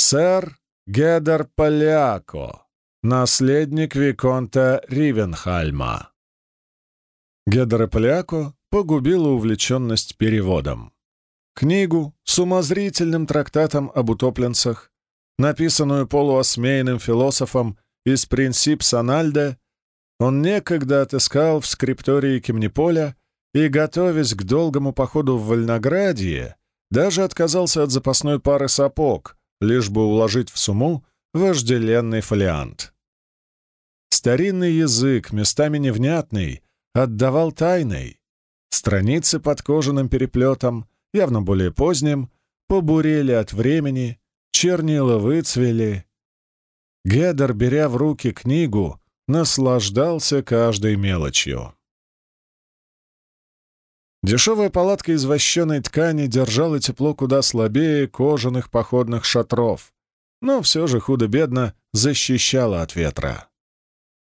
Сэр Гедер Поляко, наследник Виконта Ривенхальма. Гедера Поляко погубила увлеченность переводом. Книгу с умозрительным трактатом об утопленцах, написанную полуосмеянным философом из «Принцип Санальде», он некогда отыскал в скриптории Кемниполя и, готовясь к долгому походу в Вольноградье, даже отказался от запасной пары сапог, лишь бы уложить в сумму вожделенный фолиант. Старинный язык, местами невнятный, отдавал тайной. Страницы под кожаным переплетом, явно более поздним, побурели от времени, чернила выцвели. Гедер, беря в руки книгу, наслаждался каждой мелочью. Дешевая палатка из вощеной ткани держала тепло куда слабее кожаных походных шатров, но все же худо-бедно защищала от ветра.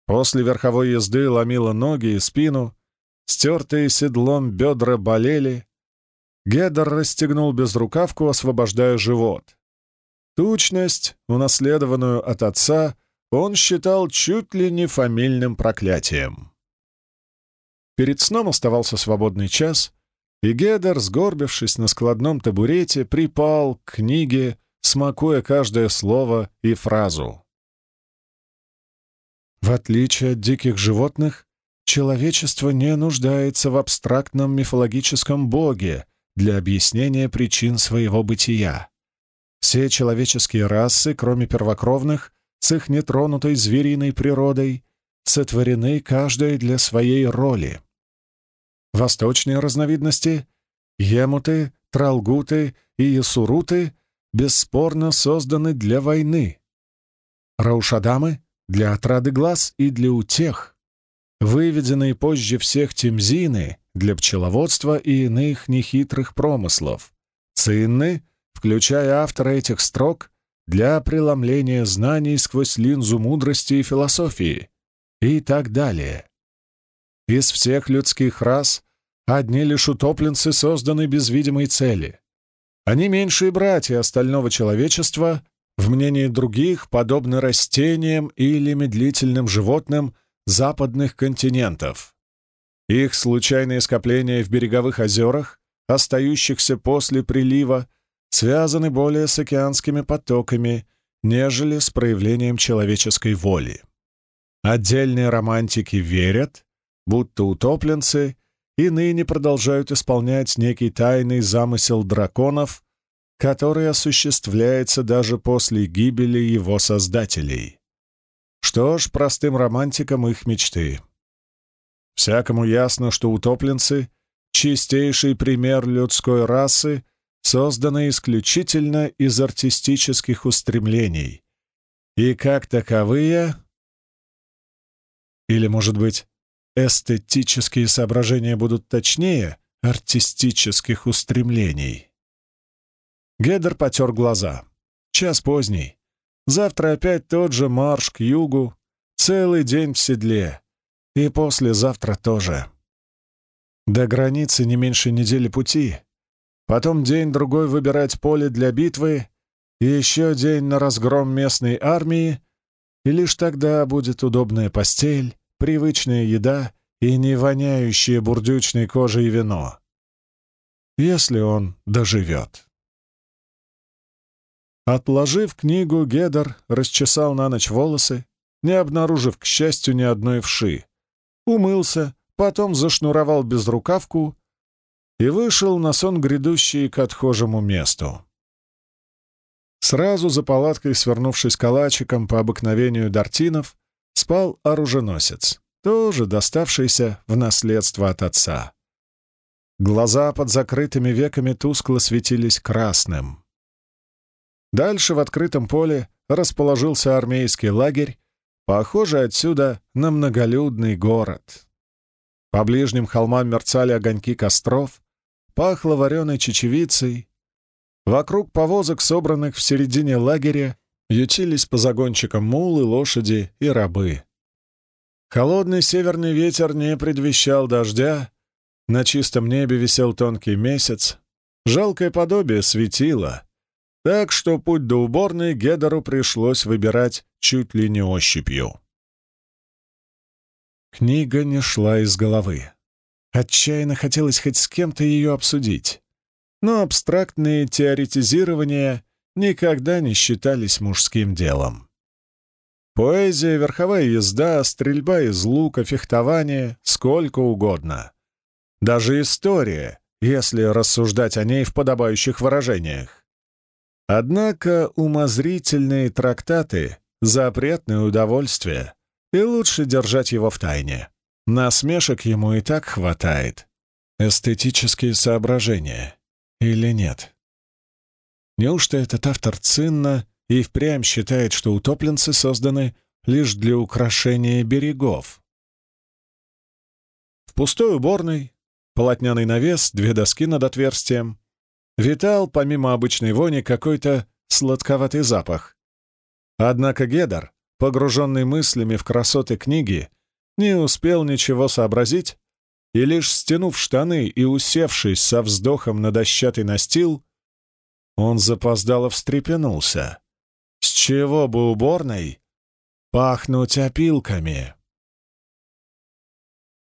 После верховой езды ломила ноги и спину, стертые седлом бедра болели. Гедер расстегнул безрукавку, освобождая живот. Тучность, унаследованную от отца, он считал чуть ли не фамильным проклятием. Перед сном оставался свободный час, и Гедер, сгорбившись на складном табурете, припал к книге, смакуя каждое слово и фразу. В отличие от диких животных, человечество не нуждается в абстрактном мифологическом боге для объяснения причин своего бытия. Все человеческие расы, кроме первокровных, с их нетронутой звериной природой, сотворены каждая для своей роли. Восточные разновидности — емуты, тралгуты и ясуруты — бесспорно созданы для войны. Раушадамы — для отрады глаз и для утех. Выведенные позже всех темзины — для пчеловодства и иных нехитрых промыслов. Цинны, включая автора этих строк, для преломления знаний сквозь линзу мудрости и философии и так далее. Из всех людских рас Одни лишь утопленцы созданы без видимой цели. Они меньшие братья остального человечества, в мнении других подобны растениям или медлительным животным западных континентов. Их случайные скопления в береговых озерах, остающихся после прилива, связаны более с океанскими потоками, нежели с проявлением человеческой воли. Отдельные романтики верят, будто утопленцы и ныне продолжают исполнять некий тайный замысел драконов, который осуществляется даже после гибели его создателей. Что ж, простым романтикам их мечты. Всякому ясно, что утопленцы — чистейший пример людской расы, созданный исключительно из артистических устремлений, и как таковые... Или, может быть, эстетические соображения будут точнее артистических устремлений. Гедер потер глаза. Час поздний. Завтра опять тот же марш к югу, целый день в седле. И послезавтра тоже. До границы не меньше недели пути. Потом день-другой выбирать поле для битвы, и еще день на разгром местной армии, и лишь тогда будет удобная постель, привычная еда и не воняющее бурдючной кожей вино. Если он доживет. Отложив книгу, Гедер расчесал на ночь волосы, не обнаружив, к счастью, ни одной вши. Умылся, потом зашнуровал безрукавку и вышел на сон грядущий к отхожему месту. Сразу за палаткой, свернувшись калачиком по обыкновению дартинов, спал оруженосец, тоже доставшийся в наследство от отца. Глаза под закрытыми веками тускло светились красным. Дальше в открытом поле расположился армейский лагерь, похожий отсюда на многолюдный город. По ближним холмам мерцали огоньки костров, пахло вареной чечевицей. Вокруг повозок, собранных в середине лагеря, ютились по загончикам мулы, лошади и рабы. Холодный северный ветер не предвещал дождя, на чистом небе висел тонкий месяц, жалкое подобие светило, так что путь до уборной Гедору пришлось выбирать чуть ли не ощупью. Книга не шла из головы. Отчаянно хотелось хоть с кем-то ее обсудить. Но абстрактные теоретизирования никогда не считались мужским делом. Поэзия, верховая езда, стрельба из лука, фехтование — сколько угодно. Даже история, если рассуждать о ней в подобающих выражениях. Однако умозрительные трактаты — запретное удовольствие, и лучше держать его в тайне. Насмешек ему и так хватает. Эстетические соображения. Или нет? Неужто этот автор цинно и впрямь считает, что утопленцы созданы лишь для украшения берегов? В пустой уборной, полотняный навес, две доски над отверстием, витал, помимо обычной вони, какой-то сладковатый запах. Однако Гедар, погруженный мыслями в красоты книги, не успел ничего сообразить, и лишь стянув штаны и усевшись со вздохом на дощатый настил, он запоздало встрепенулся. С чего бы уборной пахнуть опилками?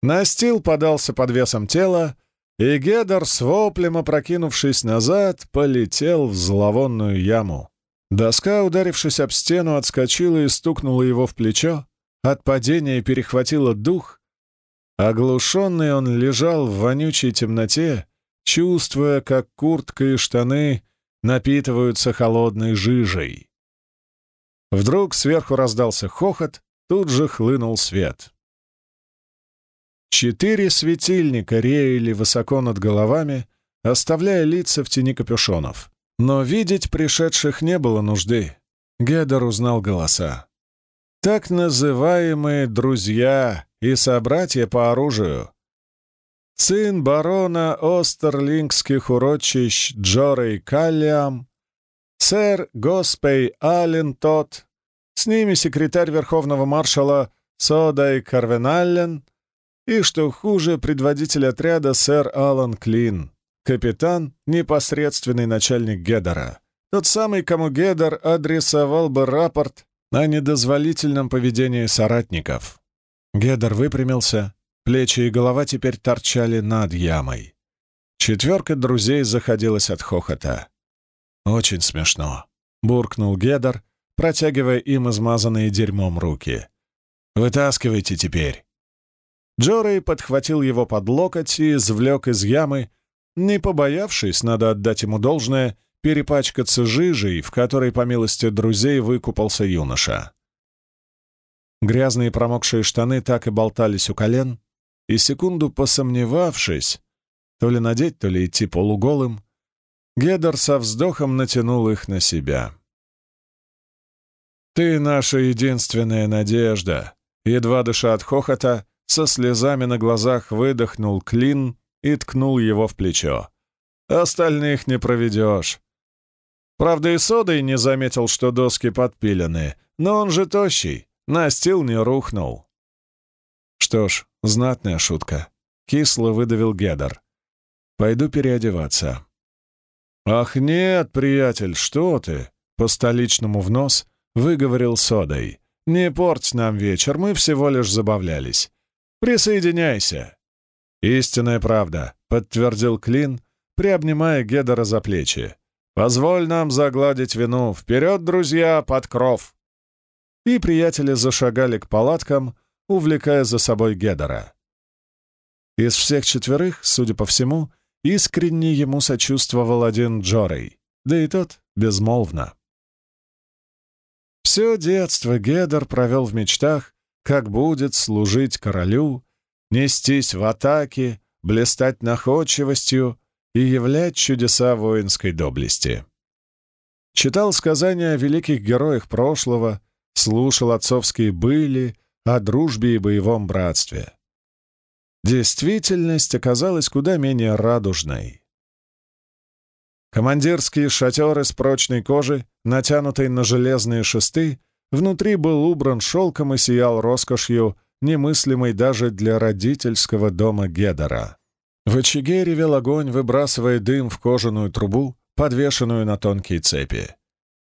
Настил подался под весом тела, и Гедор, с воплем опрокинувшись назад, полетел в зловонную яму. Доска, ударившись об стену, отскочила и стукнула его в плечо, от падения перехватило дух. Оглушенный он лежал в вонючей темноте, чувствуя, как куртка и штаны напитываются холодной жижей. Вдруг сверху раздался хохот, тут же хлынул свет. Четыре светильника реяли высоко над головами, оставляя лица в тени капюшонов. Но видеть пришедших не было нужды. Гедер узнал голоса. Так называемые «друзья» и собратья по оружию. Сын барона Остерлингских урочищ Джорей Каллиам, сэр Госпей Аллен Тот, с ними секретарь верховного маршала Содай Карвеналлен и, что хуже, предводитель отряда сэр Алан Клин, капитан, непосредственный начальник Гедера, тот самый, кому Гедер адресовал бы рапорт о недозволительном поведении соратников. Гедер выпрямился, плечи и голова теперь торчали над ямой. Четверка друзей заходилась от хохота. «Очень смешно», — буркнул Гедер, протягивая им измазанные дерьмом руки. «Вытаскивайте теперь». Джорей подхватил его под локоть и извлек из ямы, не побоявшись, надо отдать ему должное, перепачкаться жижей, в которой, по милости друзей, выкупался юноша. Грязные промокшие штаны так и болтались у колен, и секунду посомневавшись, то ли надеть, то ли идти полуголым, Гедер со вздохом натянул их на себя. «Ты наша единственная надежда!» Едва дыша от хохота, со слезами на глазах выдохнул Клин и ткнул его в плечо. «Остальных не проведешь. Правда, и содой не заметил, что доски подпилены, но он же тощий, настил не рухнул. Что ж, знатная шутка. Кисло выдавил Гедер. Пойду переодеваться. «Ах нет, приятель, что ты?» По столичному в нос выговорил содой. «Не порть нам вечер, мы всего лишь забавлялись. Присоединяйся!» «Истинная правда», — подтвердил Клин, приобнимая Гедера за плечи. Позволь нам загладить вину. Вперед, друзья, под кров!» И приятели зашагали к палаткам, увлекая за собой Гедера. Из всех четверых, судя по всему, искренне ему сочувствовал один Джорей, да и тот безмолвно. Все детство Гедер провел в мечтах, как будет служить королю, нестись в атаке, блистать находчивостью, и являть чудеса воинской доблести. Читал сказания о великих героях прошлого, слушал отцовские были о дружбе и боевом братстве. Действительность оказалась куда менее радужной. Командирский шатер из прочной кожи, натянутый на железные шесты, внутри был убран шелком и сиял роскошью, немыслимой даже для родительского дома Гедера. В очаге ревел огонь, выбрасывая дым в кожаную трубу, подвешенную на тонкие цепи.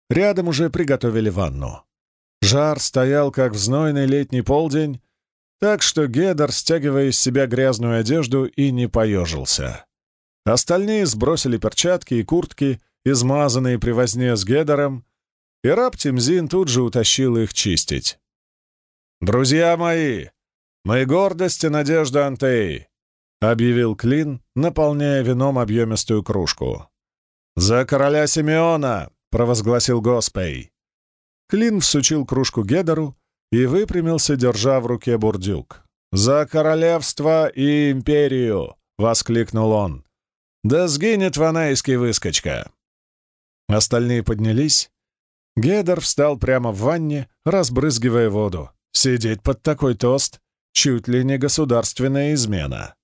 Рядом уже приготовили ванну. Жар стоял, как в знойный летний полдень, так что Гедер, стягивая из себя грязную одежду, и не поежился. Остальные сбросили перчатки и куртки, измазанные при возне с Гедером, и раб Тимзин тут же утащил их чистить. «Друзья мои, мы гордость и надежда Антеи», — объявил Клин, наполняя вином объемистую кружку. «За короля Симеона!» — провозгласил Госпей. Клин всучил кружку Гедеру и выпрямился, держа в руке бурдюк. «За королевство и империю!» — воскликнул он. «Да сгинет ванайский выскочка!» Остальные поднялись. Гедер встал прямо в ванне, разбрызгивая воду. Сидеть под такой тост — чуть ли не государственная измена.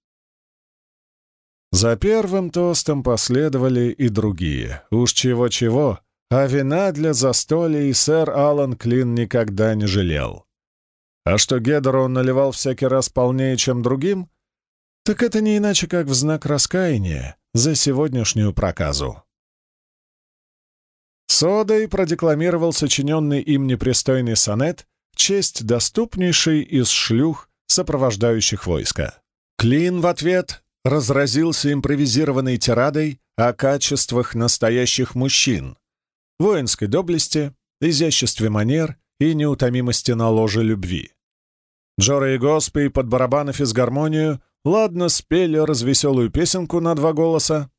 За первым тостом последовали и другие. Уж чего-чего, а вина для застолья сэр Алан Клин никогда не жалел. А что Гедеру он наливал всякий раз полнее, чем другим, так это не иначе, как в знак раскаяния за сегодняшнюю проказу. Содой продекламировал сочиненный им непристойный сонет в честь доступнейшей из шлюх, сопровождающих войска. Клин в ответ разразился импровизированной тирадой о качествах настоящих мужчин, воинской доблести, изяществе манер и неутомимости на ложе любви. Джора и Госпи под барабан и физгармонию ладно спели развеселую песенку на два голоса.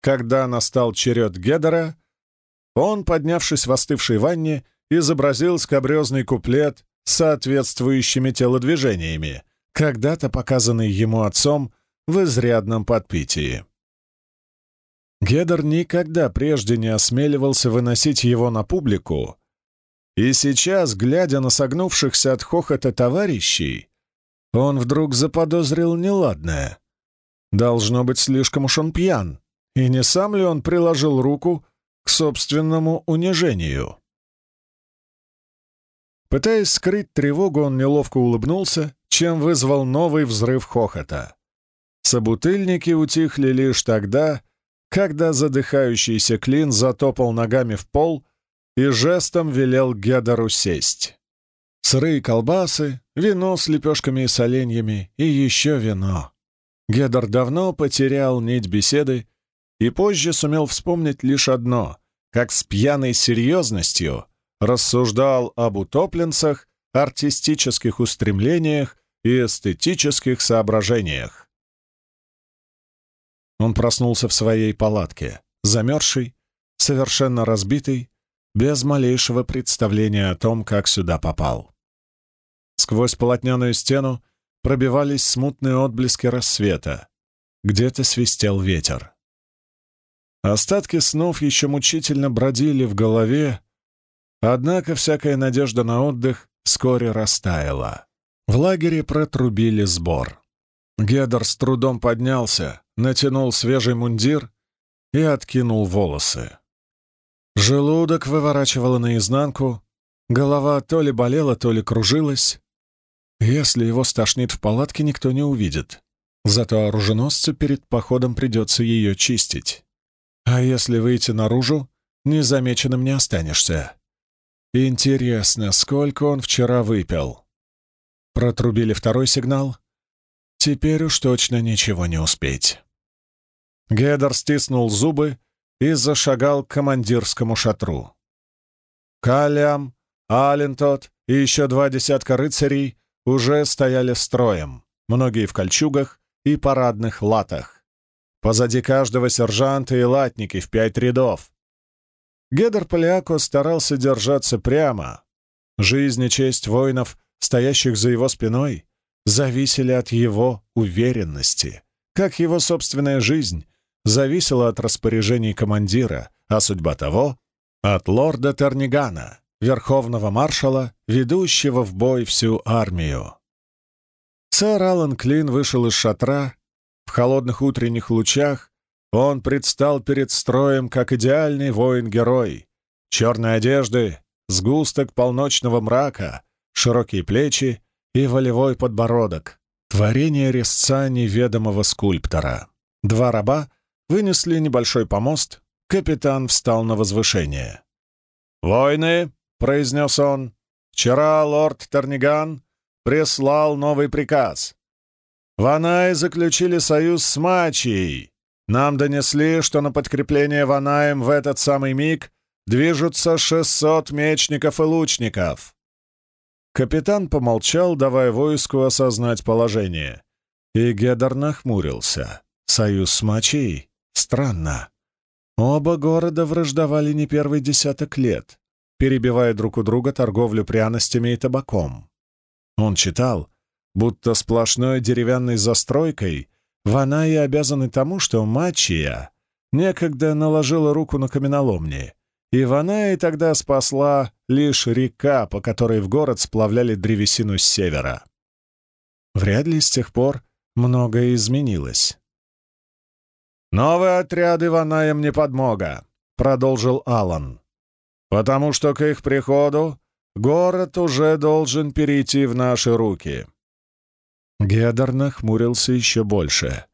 Когда настал черед Гедера, он, поднявшись в остывшей ванне, изобразил скобрезный куплет с соответствующими телодвижениями, когда-то показанный ему отцом в изрядном подпитии. Гедер никогда прежде не осмеливался выносить его на публику, и сейчас, глядя на согнувшихся от хохота товарищей, он вдруг заподозрил неладное. Должно быть, слишком уж он пьян, и не сам ли он приложил руку к собственному унижению? Пытаясь скрыть тревогу, он неловко улыбнулся, чем вызвал новый взрыв хохота. Собутыльники утихли лишь тогда, когда задыхающийся Клин затопал ногами в пол и жестом велел Гедору сесть. Сырые колбасы, вино с лепешками и соленьями и еще вино. Гедор давно потерял нить беседы и позже сумел вспомнить лишь одно, как с пьяной серьезностью рассуждал об утопленцах, артистических устремлениях и эстетических соображениях. Он проснулся в своей палатке, замерзший, совершенно разбитый, без малейшего представления о том, как сюда попал. Сквозь полотняную стену пробивались смутные отблески рассвета. Где-то свистел ветер. Остатки снов еще мучительно бродили в голове, однако всякая надежда на отдых вскоре растаяла. В лагере протрубили сбор. Гедер с трудом поднялся, натянул свежий мундир и откинул волосы. Желудок выворачивало наизнанку, голова то ли болела, то ли кружилась. Если его стошнит в палатке, никто не увидит. Зато оруженосцу перед походом придется ее чистить. А если выйти наружу, незамеченным не останешься. Интересно, сколько он вчера выпил? Протрубили второй сигнал. Теперь уж точно ничего не успеть. Гедер стиснул зубы и зашагал к командирскому шатру. Калям, Алентот и еще два десятка рыцарей уже стояли строем, многие в кольчугах и парадных латах. Позади каждого сержанта и латники в пять рядов. Гедер Поляко старался держаться прямо. Жизнь и честь воинов, стоящих за его спиной, зависели от его уверенности, как его собственная жизнь зависела от распоряжений командира, а судьба того — от лорда Тернигана, верховного маршала, ведущего в бой всю армию. Сэр Аллан Клин вышел из шатра. В холодных утренних лучах он предстал перед строем как идеальный воин-герой. Черные одежды, сгусток полночного мрака, широкие плечи и волевой подбородок. Творение резца неведомого скульптора. Два раба вынесли небольшой помост, капитан встал на возвышение. «Войны!» — произнес он. «Вчера лорд Терниган прислал новый приказ. Ванай заключили союз с Мачией. Нам донесли, что на подкрепление Ванаем в этот самый миг движутся 600 мечников и лучников». Капитан помолчал, давая войску осознать положение. И Гедар нахмурился. «Союз с Мачией? Странно. Оба города враждовали не первый десяток лет, перебивая друг у друга торговлю пряностями и табаком. Он читал, будто сплошной деревянной застройкой Ванаи обязаны тому, что Мачия некогда наложила руку на каменоломни, и Ванаи тогда спасла лишь река, по которой в город сплавляли древесину с севера. Вряд ли с тех пор многое изменилось. «Новые отряды Ванаем не подмога», — продолжил Алан. «Потому что к их приходу город уже должен перейти в наши руки». Гедор нахмурился еще больше.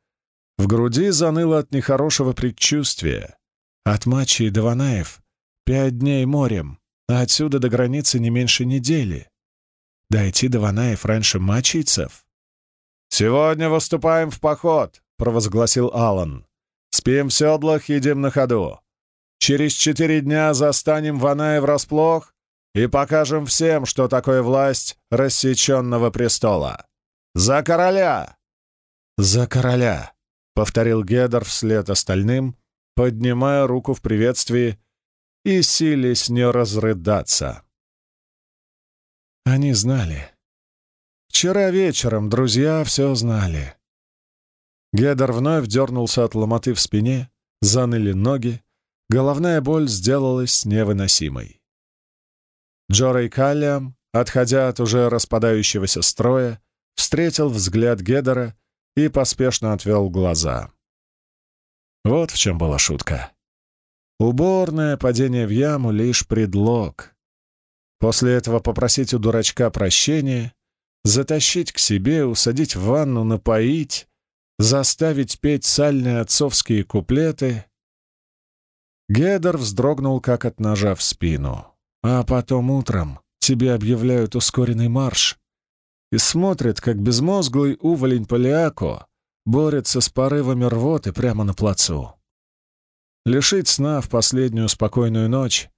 В груди заныло от нехорошего предчувствия. От Мачи до Ванаев пять дней морем, а отсюда до границы не меньше недели. Дойти до Ванаев раньше мачийцев? «Сегодня выступаем в поход», — провозгласил Алан. Спим в седлах, едим на ходу. Через четыре дня застанем Ваная врасплох и покажем всем, что такое власть рассеченного престола. За короля!» «За короля!» — повторил Гедер вслед остальным, поднимая руку в приветствии и силясь не разрыдаться. Они знали. Вчера вечером друзья все знали. Гедер вновь дернулся от ломоты в спине, заныли ноги, головная боль сделалась невыносимой. Джорей Каллиам, отходя от уже распадающегося строя, встретил взгляд Гедера и поспешно отвел глаза. Вот в чем была шутка. Уборное падение в яму — лишь предлог. После этого попросить у дурачка прощения, затащить к себе, усадить в ванну, напоить, заставить петь сальные отцовские куплеты. Гедер вздрогнул, как от ножа в спину. А потом утром тебе объявляют ускоренный марш и смотрят, как безмозглый уволень Полиако борется с порывами рвоты прямо на плацу. Лишить сна в последнюю спокойную ночь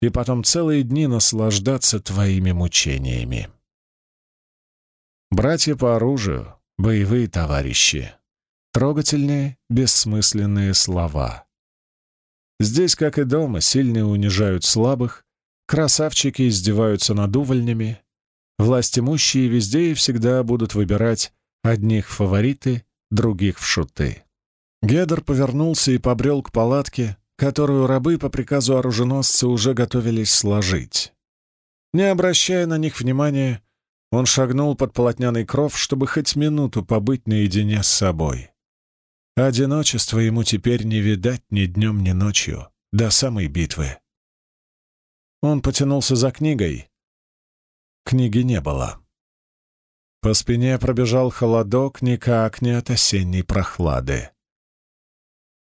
и потом целые дни наслаждаться твоими мучениями. Братья по оружию, боевые товарищи. Трогательные, бессмысленные слова. Здесь, как и дома, сильные унижают слабых, красавчики издеваются над увольнями, власть имущие везде и всегда будут выбирать одних в фавориты, других в шуты. Гедер повернулся и побрел к палатке, которую рабы по приказу оруженосца уже готовились сложить. Не обращая на них внимания, он шагнул под полотняный кров, чтобы хоть минуту побыть наедине с собой. Одиночество ему теперь не видать ни днем, ни ночью, до самой битвы. Он потянулся за книгой. Книги не было. По спине пробежал холодок никак не от осенней прохлады.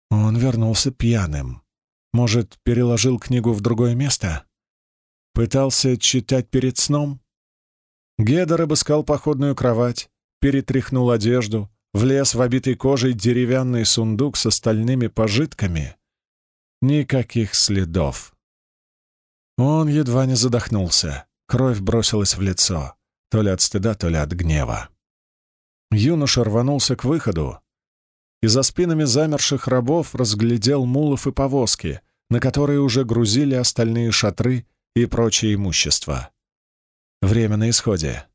Он вернулся пьяным. Может, переложил книгу в другое место? Пытался читать перед сном? Гедор обыскал походную кровать, перетряхнул одежду, влез в обитый кожей деревянный сундук с остальными пожитками. Никаких следов. Он едва не задохнулся. Кровь бросилась в лицо, то ли от стыда, то ли от гнева. Юноша рванулся к выходу, и за спинами замерших рабов разглядел мулов и повозки, на которые уже грузили остальные шатры и прочее имущество. Время на исходе.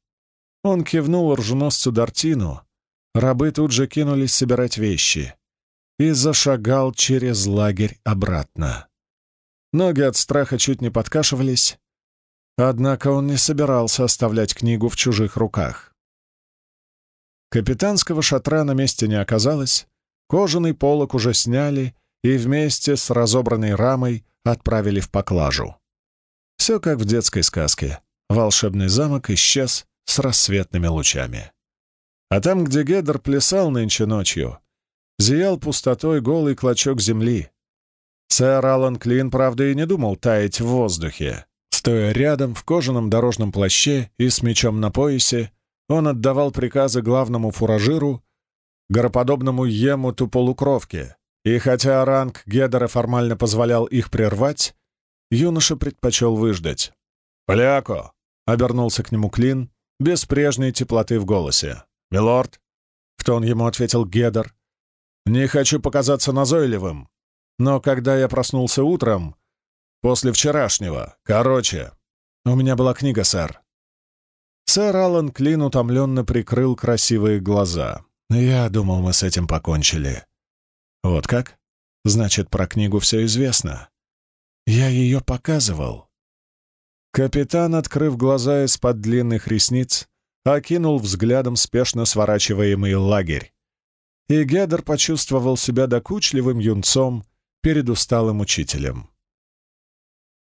Он кивнул рженосцу Дартину, Рабы тут же кинулись собирать вещи и зашагал через лагерь обратно. Ноги от страха чуть не подкашивались, однако он не собирался оставлять книгу в чужих руках. Капитанского шатра на месте не оказалось, кожаный полог уже сняли и вместе с разобранной рамой отправили в поклажу. Все как в детской сказке. Волшебный замок исчез с рассветными лучами. А там, где Гедер плясал нынче ночью, зиял пустотой голый клочок земли. Сэр Алан Клин, правда, и не думал таять в воздухе. Стоя рядом в кожаном дорожном плаще и с мечом на поясе, он отдавал приказы главному фуражиру, гороподобному емуту полукровке, и хотя ранг Гедера формально позволял их прервать, юноша предпочел выждать. «Поляко!» — обернулся к нему Клин, без прежней теплоты в голосе. «Милорд!» — в тон ему ответил Гедер. «Не хочу показаться назойливым, но когда я проснулся утром, после вчерашнего, короче, у меня была книга, сэр». Сэр Аллан Клин утомленно прикрыл красивые глаза. «Я думал, мы с этим покончили». «Вот как? Значит, про книгу все известно. Я ее показывал». Капитан, открыв глаза из-под длинных ресниц, окинул взглядом спешно сворачиваемый лагерь. И Гедер почувствовал себя докучливым юнцом перед усталым учителем.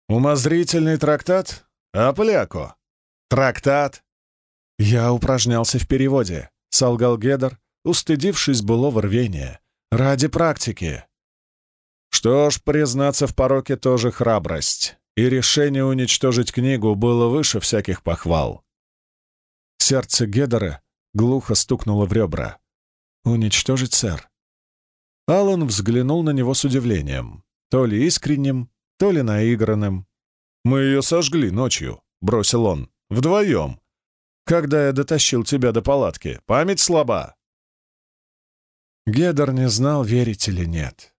«Умозрительный трактат? А поляко? Трактат?» «Я упражнялся в переводе», — солгал Гедер, устыдившись былого рвения. «Ради практики». «Что ж, признаться в пороке тоже храбрость» и решение уничтожить книгу было выше всяких похвал. Сердце Гедера глухо стукнуло в ребра. «Уничтожить, сэр?» Алан взглянул на него с удивлением, то ли искренним, то ли наигранным. «Мы ее сожгли ночью», — бросил он, — «вдвоем. Когда я дотащил тебя до палатки, память слаба». Гедер не знал, верить или нет.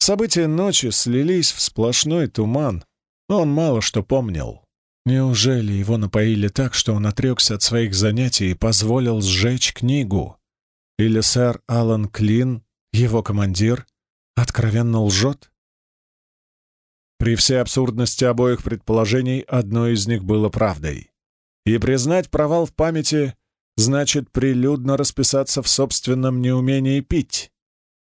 События ночи слились в сплошной туман, он мало что помнил. Неужели его напоили так, что он отрекся от своих занятий и позволил сжечь книгу? Или сэр Алан Клин, его командир, откровенно лжет? При всей абсурдности обоих предположений одно из них было правдой. И признать провал в памяти значит прилюдно расписаться в собственном неумении пить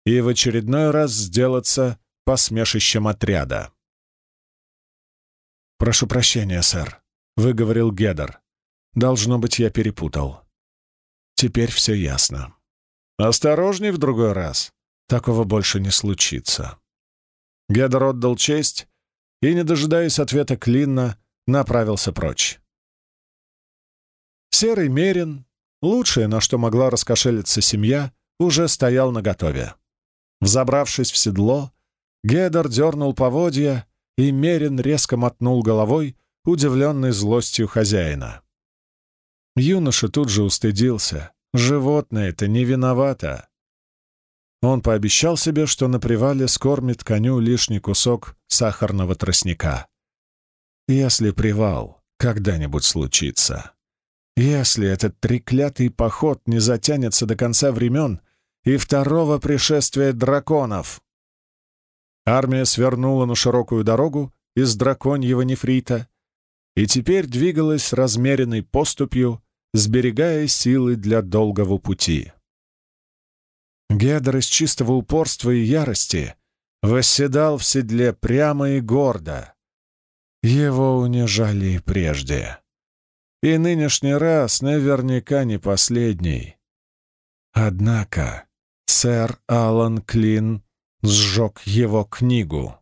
и в очередной раз сделаться посмешищем отряда. «Прошу прощения, сэр», — выговорил Гедер. «Должно быть, я перепутал. Теперь все ясно. Осторожней в другой раз. Такого больше не случится». Гедер отдал честь и, не дожидаясь ответа Клинна, направился прочь. Серый Мерин, лучшее, на что могла раскошелиться семья, уже стоял наготове. Взобравшись в седло, Гедер дернул поводья, и Мерин резко мотнул головой, удивленный злостью хозяина. Юноша тут же устыдился. Животное это не виновато. Он пообещал себе, что на привале скормит коню лишний кусок сахарного тростника. Если привал когда-нибудь случится. Если этот треклятый поход не затянется до конца времен и второго пришествия драконов. Армия свернула на широкую дорогу из драконьего нефрита и теперь двигалась размеренной поступью, сберегая силы для долгого пути. Гедр из чистого упорства и ярости восседал в седле прямо и гордо. Его унижали и прежде. И нынешний раз наверняка не последний. Однако сэр Алан Клин сжег его книгу.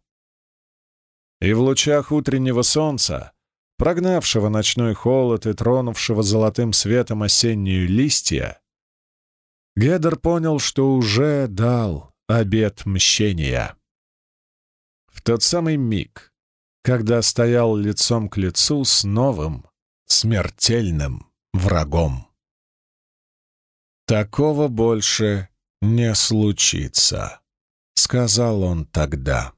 И в лучах утреннего солнца, прогнавшего ночной холод и тронувшего золотым светом осенние листья, Гедер понял, что уже дал обет мщения. В тот самый миг, когда стоял лицом к лицу с новым, смертельным врагом. Такого больше не случится. — сказал он тогда.